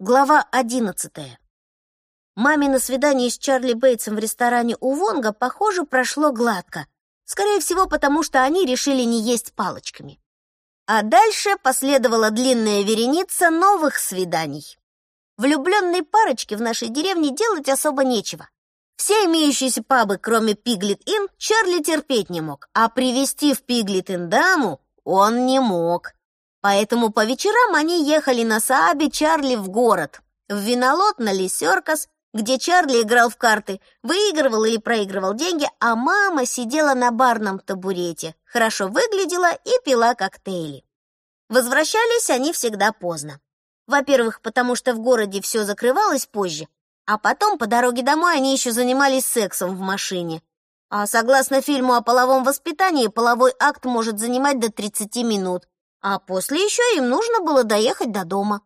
Глава одиннадцатая. Мамино свидание с Чарли Бейтсом в ресторане у Вонга, похоже, прошло гладко. Скорее всего, потому что они решили не есть палочками. А дальше последовала длинная вереница новых свиданий. Влюбленной парочке в нашей деревне делать особо нечего. Все имеющиеся пабы, кроме Пиглет-Ин, Чарли терпеть не мог, а привести в Пиглет-Ин даму он не мог. Поэтому по вечерам они ехали на Саабе Чарли в город, в винолот на Лисеркас, где Чарли играл в карты, выигрывал или проигрывал деньги, а мама сидела на барном табурете, хорошо выглядела и пила коктейли. Возвращались они всегда поздно. Во-первых, потому что в городе все закрывалось позже, а потом по дороге домой они еще занимались сексом в машине. А согласно фильму о половом воспитании, половой акт может занимать до 30 минут, а после еще им нужно было доехать до дома.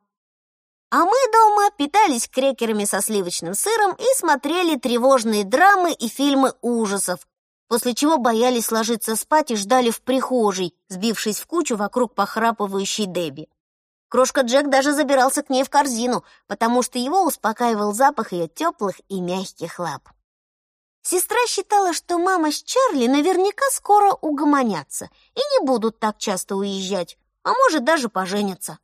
А мы дома питались крекерами со сливочным сыром и смотрели тревожные драмы и фильмы ужасов, после чего боялись ложиться спать и ждали в прихожей, сбившись в кучу вокруг похрапывающей Дебби. Крошка Джек даже забирался к ней в корзину, потому что его успокаивал запах ее теплых и мягких лап. Сестра считала, что мама с Чарли наверняка скоро угомонятся и не будут так часто уезжать, а может даже поженятся.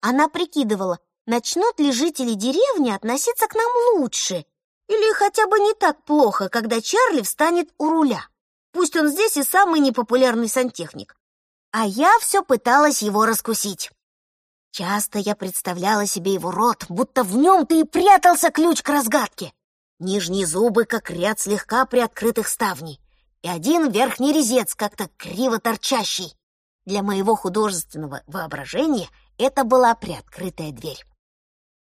Она прикидывала, начнут ли жители деревни относиться к нам лучше или хотя бы не так плохо, когда Чарли встанет у руля. Пусть он здесь и самый непопулярный сантехник. А я все пыталась его раскусить. Часто я представляла себе его рот, будто в нем-то и прятался ключ к разгадке. Нижние зубы, как ряд слегка приоткрытых ставней, и один верхний резец, как-то криво торчащий. Для моего художественного воображения это была приоткрытая дверь.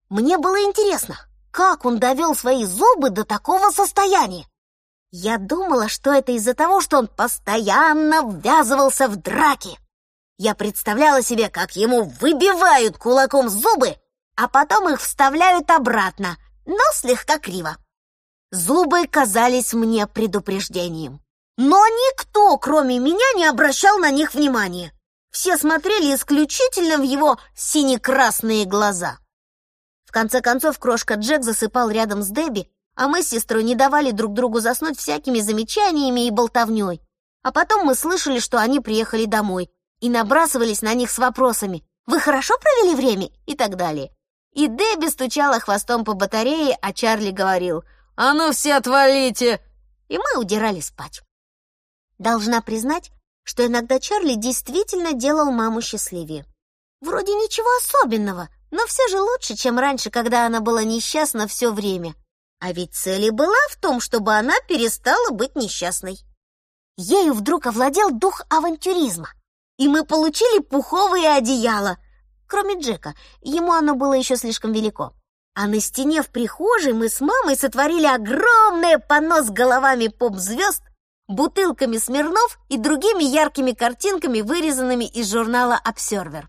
Мне было интересно, как он довел свои зубы до такого состояния. Я думала, что это из-за того, что он постоянно ввязывался в драки. Я представляла себе, как ему выбивают кулаком зубы, а потом их вставляют обратно, но слегка криво. Зубы казались мне предупреждением. Но никто, кроме меня, не обращал на них внимания. Все смотрели исключительно в его сине-красные глаза. В конце концов, крошка Джек засыпал рядом с Дебби, а мы с сестрой не давали друг другу заснуть всякими замечаниями и болтовней. А потом мы слышали, что они приехали домой, и набрасывались на них с вопросами «Вы хорошо провели время?» и так далее. И Дебби стучала хвостом по батарее, а Чарли говорил «А ну все отвалите!» И мы удирали спать. Должна признать, что иногда Чарли действительно делал маму счастливее. Вроде ничего особенного, но все же лучше, чем раньше, когда она была несчастна все время. А ведь цель и была в том, чтобы она перестала быть несчастной. Ею вдруг овладел дух авантюризма, и мы получили пуховые одеяла. Кроме Джека, ему оно было еще слишком велико. А на стене в прихожей мы с мамой сотворили огромное панно с головами поп-звезд, бутылками Смирнов и другими яркими картинками, вырезанными из журнала «Обсервер».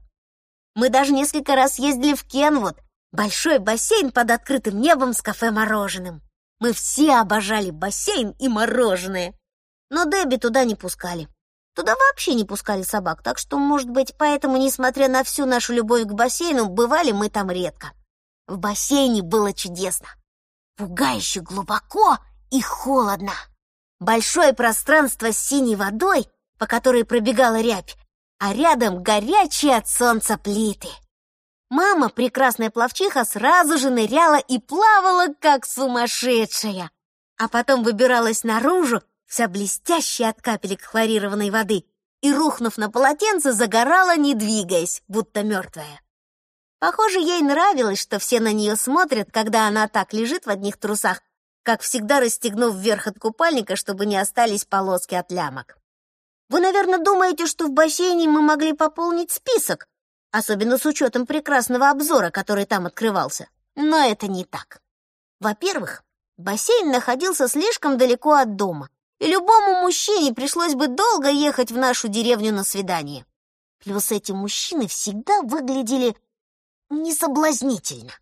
Мы даже несколько раз ездили в Кенвуд, большой бассейн под открытым небом с кафе-мороженым. Мы все обожали бассейн и мороженое. Но Дебби туда не пускали. Туда вообще не пускали собак, так что, может быть, поэтому, несмотря на всю нашу любовь к бассейну, бывали мы там редко. В бассейне было чудесно. Пугающе глубоко и холодно. Большое пространство с синей водой, по которой пробегала рябь, а рядом горячие от солнца плиты. Мама, прекрасная пловчиха, сразу же ныряла и плавала, как сумасшедшая, а потом выбиралась наружу, вся блестящая от капелек хлорированной воды, и, рухнув на полотенце, загорала, не двигаясь, будто мертвая. Похоже, ей нравилось, что все на нее смотрят, когда она так лежит в одних трусах, как всегда расстегнув вверх от купальника, чтобы не остались полоски от лямок. Вы, наверное, думаете, что в бассейне мы могли пополнить список, особенно с учетом прекрасного обзора, который там открывался. Но это не так. Во-первых, бассейн находился слишком далеко от дома, и любому мужчине пришлось бы долго ехать в нашу деревню на свидание. Плюс эти мужчины всегда выглядели несоблазнительно.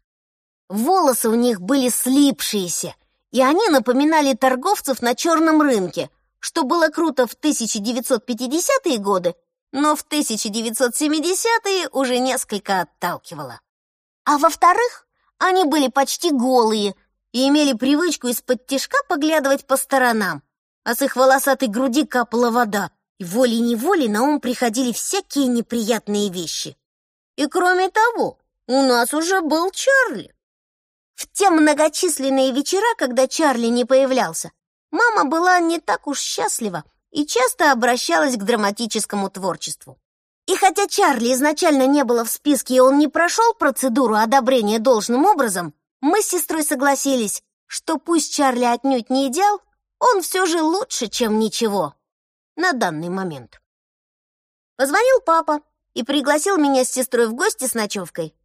Волосы у них были слипшиеся, и они напоминали торговцев на черном рынке, что было круто в 1950-е годы, но в 1970-е уже несколько отталкивало. А во-вторых, Они были почти голые и имели привычку из-под тишка поглядывать по сторонам, а с их волосатой груди капала вода, и волей-неволей на ум приходили всякие неприятные вещи. И кроме того, у нас уже был Чарли. В те многочисленные вечера, когда Чарли не появлялся, мама была не так уж счастлива и часто обращалась к драматическому творчеству. И хотя Чарли изначально не было в списке, и он не прошел процедуру одобрения должным образом, мы с сестрой согласились, что пусть Чарли отнюдь не идеал, он все же лучше, чем ничего на данный момент. Позвонил папа и пригласил меня с сестрой в гости с ночевкой.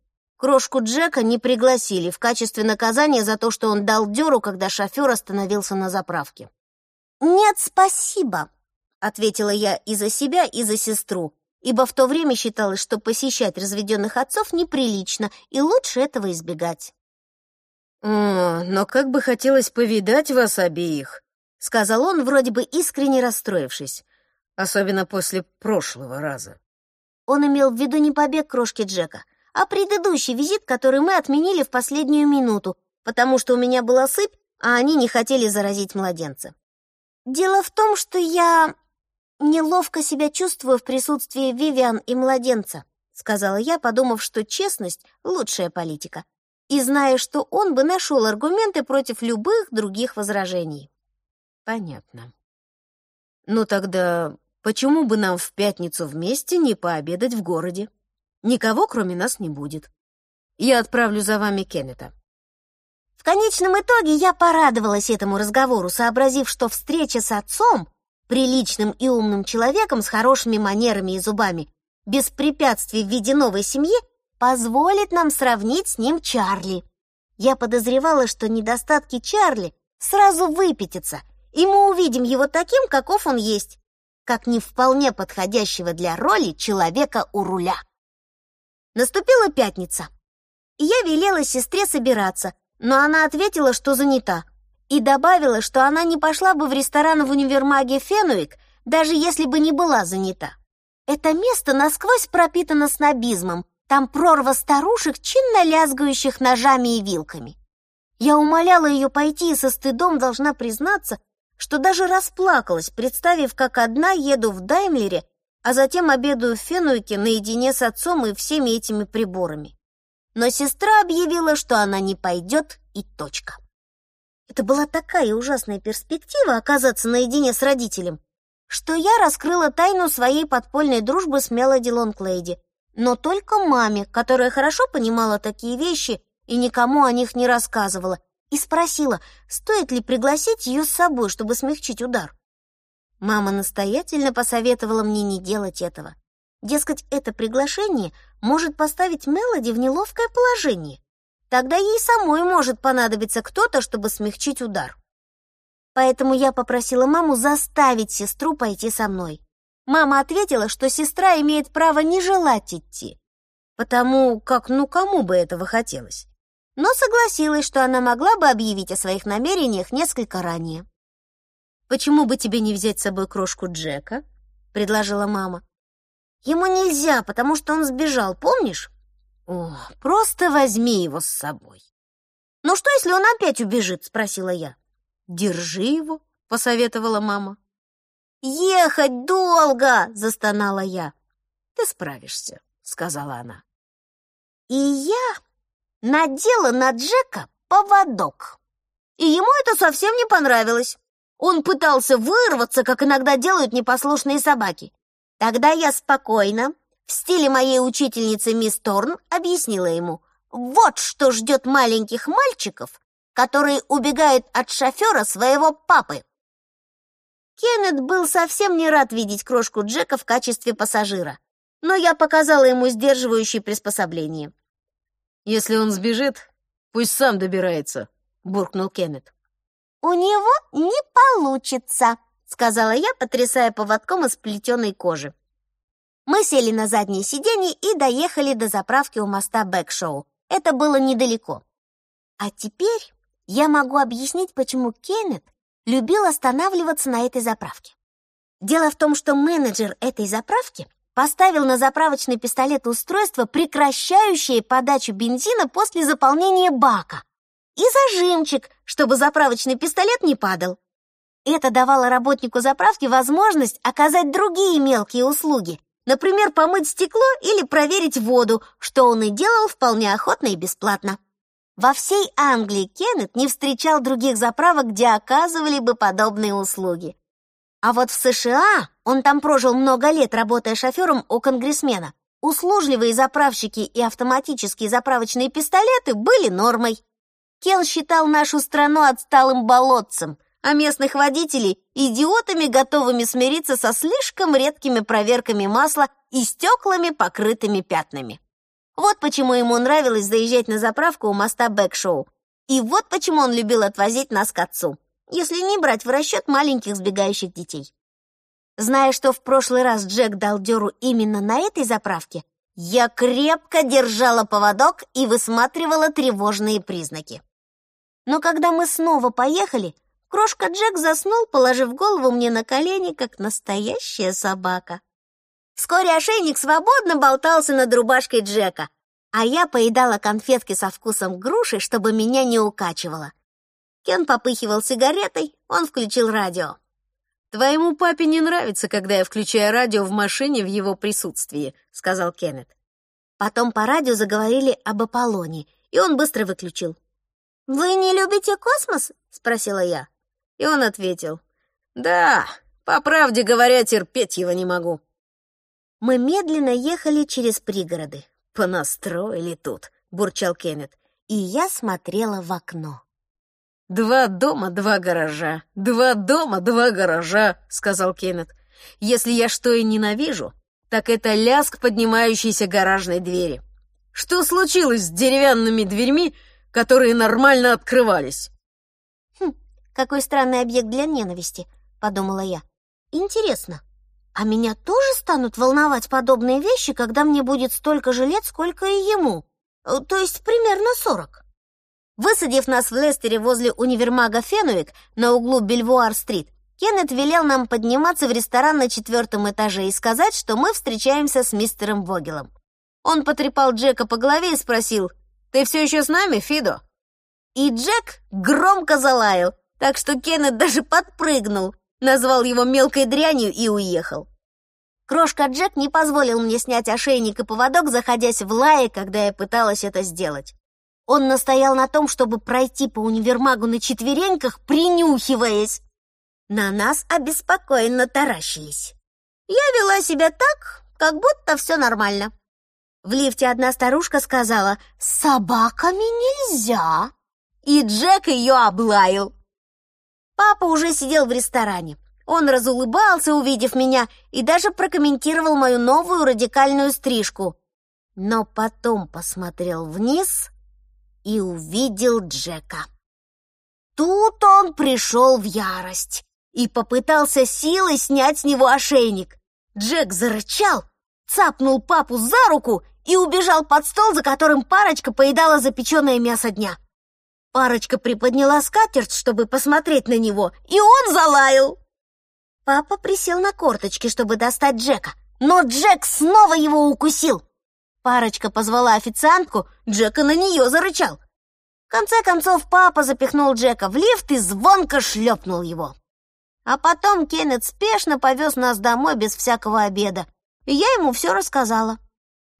Крошку Джека не пригласили в качестве наказания за то, что он дал дёру, когда шофер остановился на заправке. «Нет, спасибо», — ответила я и за себя, и за сестру, ибо в то время считалось, что посещать разведенных отцов неприлично, и лучше этого избегать. «О, но как бы хотелось повидать вас обеих», — сказал он, вроде бы искренне расстроившись, особенно после прошлого раза. Он имел в виду не побег крошки Джека, а предыдущий визит, который мы отменили в последнюю минуту, потому что у меня была сыпь, а они не хотели заразить младенца. Дело в том, что я неловко себя чувствую в присутствии Вивиан и младенца, сказала я, подумав, что честность — лучшая политика, и зная, что он бы нашел аргументы против любых других возражений. Понятно. Ну тогда почему бы нам в пятницу вместе не пообедать в городе? Никого, кроме нас, не будет. Я отправлю за вами Кеннета. В конечном итоге я порадовалась этому разговору, сообразив, что встреча с отцом, приличным и умным человеком с хорошими манерами и зубами, без препятствий в виде новой семьи, позволит нам сравнить с ним Чарли. Я подозревала, что недостатки Чарли сразу выпятятся, и мы увидим его таким, каков он есть, как не вполне подходящего для роли человека у руля. Наступила пятница, и я велела сестре собираться, но она ответила, что занята, и добавила, что она не пошла бы в ресторан в универмаге Фенуик, даже если бы не была занята. Это место насквозь пропитано снобизмом, там прорва старушек, чинно лязгающих ножами и вилками. Я умоляла ее пойти и со стыдом должна признаться, что даже расплакалась, представив, как одна еду в Даймлере, а затем обедаю в Фенуйке наедине с отцом и всеми этими приборами. Но сестра объявила, что она не пойдет, и точка. Это была такая ужасная перспектива оказаться наедине с родителем, что я раскрыла тайну своей подпольной дружбы с Мелоди Лонглейди, но только маме, которая хорошо понимала такие вещи и никому о них не рассказывала, и спросила, стоит ли пригласить ее с собой, чтобы смягчить удар. Мама настоятельно посоветовала мне не делать этого. Дескать, это приглашение может поставить Мелоди в неловкое положение. Тогда ей самой может понадобиться кто-то, чтобы смягчить удар. Поэтому я попросила маму заставить сестру пойти со мной. Мама ответила, что сестра имеет право не желать идти, потому как ну кому бы этого хотелось но согласилась, что она могла бы объявить о своих намерениях несколько ранее. «Почему бы тебе не взять с собой крошку Джека?» — предложила мама. «Ему нельзя, потому что он сбежал, помнишь?» «О, просто возьми его с собой». «Ну что, если он опять убежит?» — спросила я. «Держи его», — посоветовала мама. «Ехать долго!» — застонала я. «Ты справишься», — сказала она. И я надела на Джека поводок. И ему это совсем не понравилось. Он пытался вырваться, как иногда делают непослушные собаки. Тогда я спокойно, в стиле моей учительницы мисс Торн, объяснила ему, вот что ждет маленьких мальчиков, которые убегают от шофера своего папы. Кеннет был совсем не рад видеть крошку Джека в качестве пассажира, но я показала ему сдерживающие приспособления. Если он сбежит, пусть сам добирается, буркнул Кеннет. У него не получится, сказала я, потрясая поводком из плетеной кожи. Мы сели на заднее сиденье и доехали до заправки у моста Бэкшоу. Это было недалеко. А теперь я могу объяснить, почему Кеннет любил останавливаться на этой заправке. Дело в том, что менеджер этой заправки поставил на заправочный пистолет устройство, прекращающее подачу бензина после заполнения бака, и зажимчик, чтобы заправочный пистолет не падал. Это давало работнику заправки возможность оказать другие мелкие услуги, например, помыть стекло или проверить воду, что он и делал вполне охотно и бесплатно. Во всей Англии Кеннет не встречал других заправок, где оказывали бы подобные услуги. А вот в США, он там прожил много лет, работая шофером у конгрессмена, услужливые заправщики и автоматические заправочные пистолеты были нормой. Кен считал нашу страну отсталым болотцем, а местных водителей — идиотами, готовыми смириться со слишком редкими проверками масла и стеклами, покрытыми пятнами. Вот почему ему нравилось заезжать на заправку у моста Бэкшоу. И вот почему он любил отвозить нас к отцу если не брать в расчет маленьких сбегающих детей. Зная, что в прошлый раз Джек дал дёру именно на этой заправке, я крепко держала поводок и высматривала тревожные признаки. Но когда мы снова поехали, крошка Джек заснул, положив голову мне на колени, как настоящая собака. Вскоре ошейник свободно болтался над рубашкой Джека, а я поедала конфетки со вкусом груши, чтобы меня не укачивало. Кен попыхивал сигаретой, он включил радио. «Твоему папе не нравится, когда я включаю радио в машине в его присутствии», — сказал Кеннет. Потом по радио заговорили об Аполлоне, и он быстро выключил. «Вы не любите космос?» — спросила я. И он ответил. «Да, по правде говоря, терпеть его не могу». Мы медленно ехали через пригороды. «Понастроили тут», — бурчал Кеннет, и я смотрела в окно. «Два дома, два гаража, два дома, два гаража», — сказал Кеннет. «Если я что и ненавижу, так это лязг поднимающейся гаражной двери. Что случилось с деревянными дверьми, которые нормально открывались?» «Хм, какой странный объект для ненависти», — подумала я. «Интересно, а меня тоже станут волновать подобные вещи, когда мне будет столько же лет, сколько и ему? Э, то есть примерно сорок?» Высадив нас в Лестере возле универмага Фенуик на углу Бельвуар-стрит, Кеннет велел нам подниматься в ресторан на четвертом этаже и сказать, что мы встречаемся с мистером Вогелом. Он потрепал Джека по голове и спросил, «Ты все еще с нами, Фидо?» И Джек громко залаял, так что Кеннет даже подпрыгнул, назвал его мелкой дрянью и уехал. Крошка Джек не позволил мне снять ошейник и поводок, заходясь в лае, когда я пыталась это сделать. Он настоял на том, чтобы пройти по универмагу на четвереньках, принюхиваясь. На нас обеспокоенно таращились. Я вела себя так, как будто все нормально. В лифте одна старушка сказала «С собаками нельзя!» И Джек ее облаял. Папа уже сидел в ресторане. Он разулыбался, увидев меня, и даже прокомментировал мою новую радикальную стрижку. Но потом посмотрел вниз и увидел Джека. Тут он пришел в ярость и попытался силой снять с него ошейник. Джек зарычал, цапнул папу за руку и убежал под стол, за которым парочка поедала запеченное мясо дня. Парочка приподняла скатерть, чтобы посмотреть на него, и он залаял. Папа присел на корточки, чтобы достать Джека, но Джек снова его укусил. Парочка позвала официантку, Джека на нее зарычал. В конце концов, папа запихнул Джека в лифт и звонко шлепнул его. А потом Кеннет спешно повез нас домой без всякого обеда, и я ему все рассказала.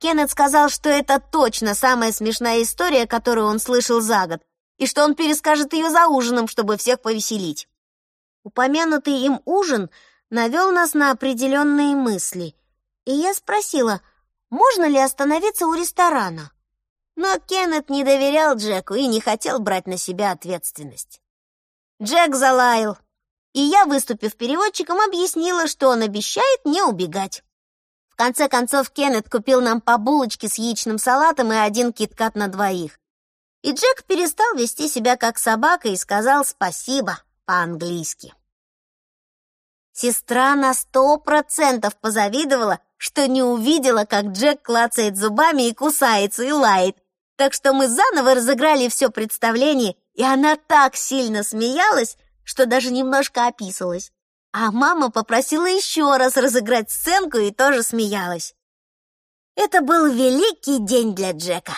Кеннет сказал, что это точно самая смешная история, которую он слышал за год, и что он перескажет ее за ужином, чтобы всех повеселить. Упомянутый им ужин навел нас на определенные мысли, и я спросила — можно ли остановиться у ресторана. Но Кеннет не доверял Джеку и не хотел брать на себя ответственность. Джек залаял, и я, выступив переводчиком, объяснила, что он обещает не убегать. В конце концов, Кеннет купил нам по булочке с яичным салатом и один киткат на двоих. И Джек перестал вести себя как собака и сказал спасибо по-английски. Сестра на сто процентов позавидовала, что не увидела, как Джек клацает зубами и кусается, и лает. Так что мы заново разыграли все представление, и она так сильно смеялась, что даже немножко описалась. А мама попросила еще раз разыграть сценку и тоже смеялась. Это был великий день для Джека.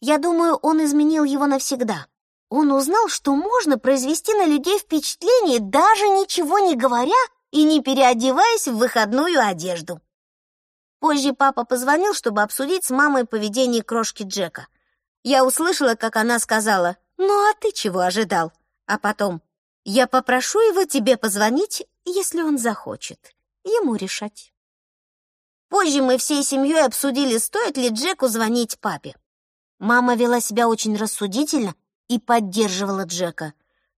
Я думаю, он изменил его навсегда. Он узнал, что можно произвести на людей впечатление, даже ничего не говоря и не переодеваясь в выходную одежду. Позже папа позвонил, чтобы обсудить с мамой поведение крошки Джека. Я услышала, как она сказала «Ну а ты чего ожидал?» А потом «Я попрошу его тебе позвонить, если он захочет. Ему решать». Позже мы всей семьей обсудили, стоит ли Джеку звонить папе. Мама вела себя очень рассудительно и поддерживала Джека,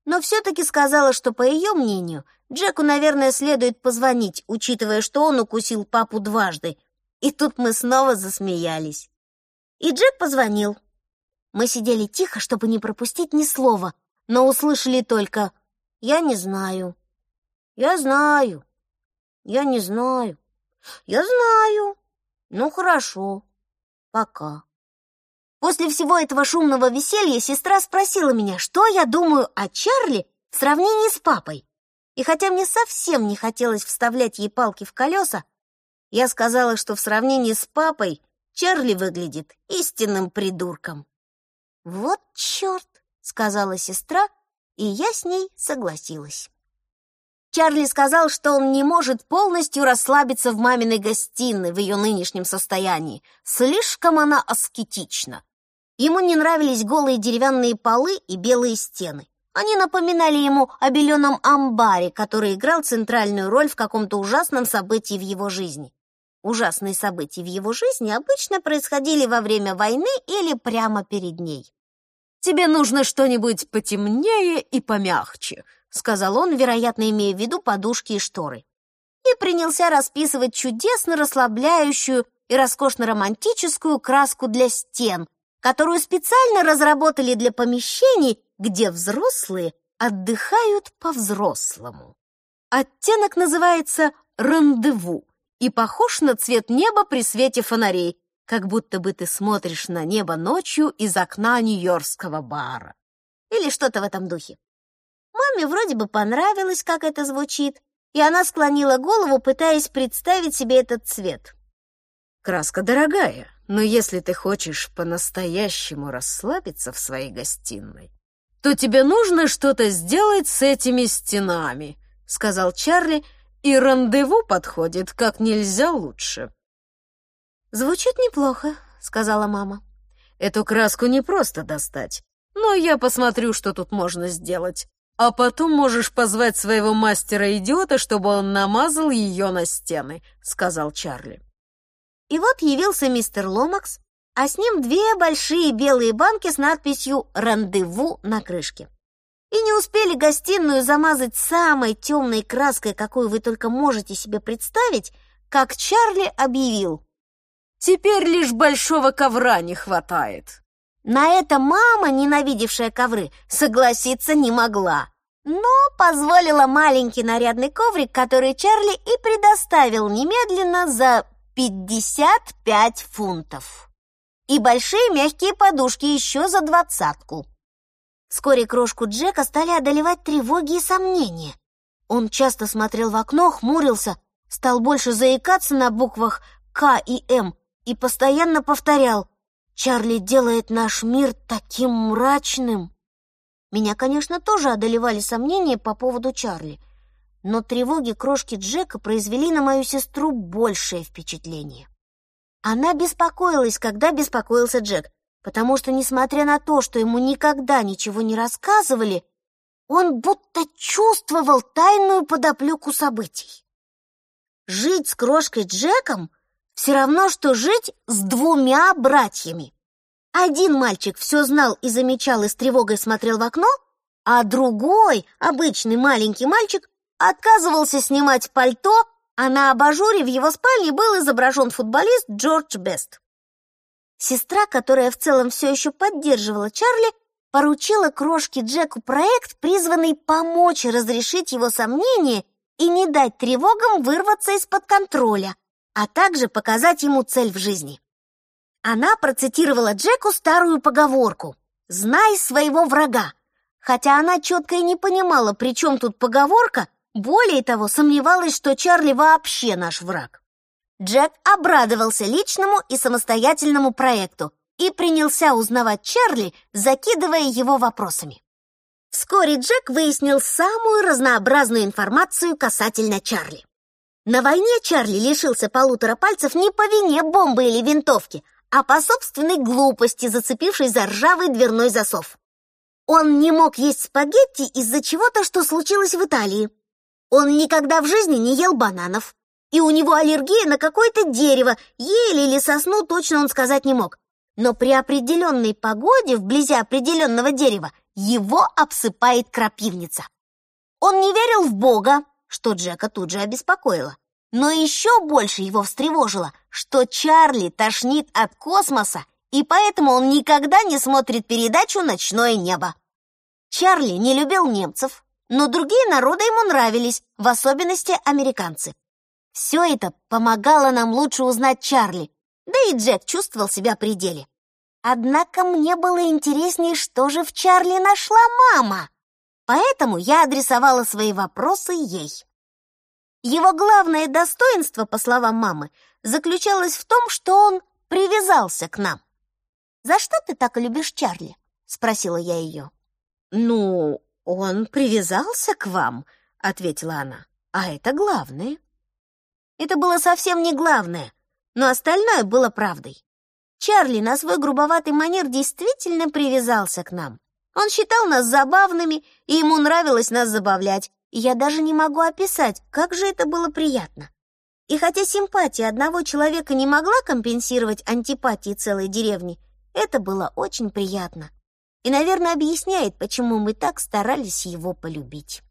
но все-таки сказала, что, по ее мнению, Джеку, наверное, следует позвонить, учитывая, что он укусил папу дважды. И тут мы снова засмеялись. И Джек позвонил. Мы сидели тихо, чтобы не пропустить ни слова, но услышали только «Я не знаю». «Я знаю». «Я не знаю». «Я знаю». «Ну, хорошо. Пока». После всего этого шумного веселья сестра спросила меня, что я думаю о Чарли в сравнении с папой. И хотя мне совсем не хотелось вставлять ей палки в колеса, я сказала, что в сравнении с папой Чарли выглядит истинным придурком. «Вот черт!» — сказала сестра, и я с ней согласилась. Чарли сказал, что он не может полностью расслабиться в маминой гостиной в ее нынешнем состоянии. Слишком она аскетична. Ему не нравились голые деревянные полы и белые стены. Они напоминали ему о беленом амбаре, который играл центральную роль в каком-то ужасном событии в его жизни. Ужасные события в его жизни обычно происходили во время войны или прямо перед ней. «Тебе нужно что-нибудь потемнее и помягче», — сказал он, вероятно, имея в виду подушки и шторы. И принялся расписывать чудесно расслабляющую и роскошно романтическую краску для стен, которую специально разработали для помещений, где взрослые отдыхают по-взрослому. Оттенок называется «рандеву» и похож на цвет неба при свете фонарей, как будто бы ты смотришь на небо ночью из окна нью-йоркского бара. Или что-то в этом духе. Маме вроде бы понравилось, как это звучит, и она склонила голову, пытаясь представить себе этот цвет. Краска дорогая, но если ты хочешь по-настоящему расслабиться в своей гостиной, то тебе нужно что-то сделать с этими стенами, сказал Чарли, и рандеву подходит как нельзя лучше. Звучит неплохо, сказала мама. Эту краску не просто достать, но я посмотрю, что тут можно сделать. А потом можешь позвать своего мастера-идиота, чтобы он намазал ее на стены, сказал Чарли. И вот явился мистер Ломакс, а с ним две большие белые банки с надписью «Рандеву» на крышке. И не успели гостиную замазать самой темной краской, какую вы только можете себе представить, как Чарли объявил. «Теперь лишь большого ковра не хватает». На это мама, ненавидевшая ковры, согласиться не могла, но позволила маленький нарядный коврик, который Чарли и предоставил немедленно за 55 фунтов. И большие мягкие подушки еще за двадцатку. Вскоре крошку Джека стали одолевать тревоги и сомнения. Он часто смотрел в окно, хмурился, стал больше заикаться на буквах «К» и «М» и постоянно повторял «Чарли делает наш мир таким мрачным». Меня, конечно, тоже одолевали сомнения по поводу Чарли но тревоги крошки Джека произвели на мою сестру большее впечатление. Она беспокоилась, когда беспокоился Джек, потому что, несмотря на то, что ему никогда ничего не рассказывали, он будто чувствовал тайную подоплеку событий. Жить с крошкой Джеком все равно, что жить с двумя братьями. Один мальчик все знал и замечал и с тревогой смотрел в окно, а другой, обычный маленький мальчик, отказывался снимать пальто, а на абажуре в его спальне был изображен футболист Джордж Бест. Сестра, которая в целом все еще поддерживала Чарли, поручила крошке Джеку проект, призванный помочь разрешить его сомнения и не дать тревогам вырваться из-под контроля, а также показать ему цель в жизни. Она процитировала Джеку старую поговорку «Знай своего врага», хотя она четко и не понимала, при чем тут поговорка Более того, сомневалась, что Чарли вообще наш враг. Джек обрадовался личному и самостоятельному проекту и принялся узнавать Чарли, закидывая его вопросами. Вскоре Джек выяснил самую разнообразную информацию касательно Чарли. На войне Чарли лишился полутора пальцев не по вине бомбы или винтовки, а по собственной глупости, зацепившись за ржавый дверной засов. Он не мог есть спагетти из-за чего-то, что случилось в Италии. Он никогда в жизни не ел бананов. И у него аллергия на какое-то дерево, ели или сосну точно он сказать не мог. Но при определенной погоде, вблизи определенного дерева, его обсыпает крапивница. Он не верил в Бога, что Джека тут же обеспокоило. Но еще больше его встревожило, что Чарли тошнит от космоса, и поэтому он никогда не смотрит передачу «Ночное небо». Чарли не любил немцев, но другие народы ему нравились, в особенности американцы. Все это помогало нам лучше узнать Чарли, да и Джек чувствовал себя при деле. Однако мне было интереснее, что же в Чарли нашла мама. Поэтому я адресовала свои вопросы ей. Его главное достоинство, по словам мамы, заключалось в том, что он привязался к нам. «За что ты так любишь Чарли?» — спросила я ее. «Ну, он привязался к вам», — ответила она. «А это главное». Это было совсем не главное, но остальное было правдой. Чарли на свой грубоватый манер действительно привязался к нам. Он считал нас забавными, и ему нравилось нас забавлять, я даже не могу описать, как же это было приятно. И хотя симпатия одного человека не могла компенсировать антипатии целой деревни, это было очень приятно. И, наверное, объясняет, почему мы так старались его полюбить.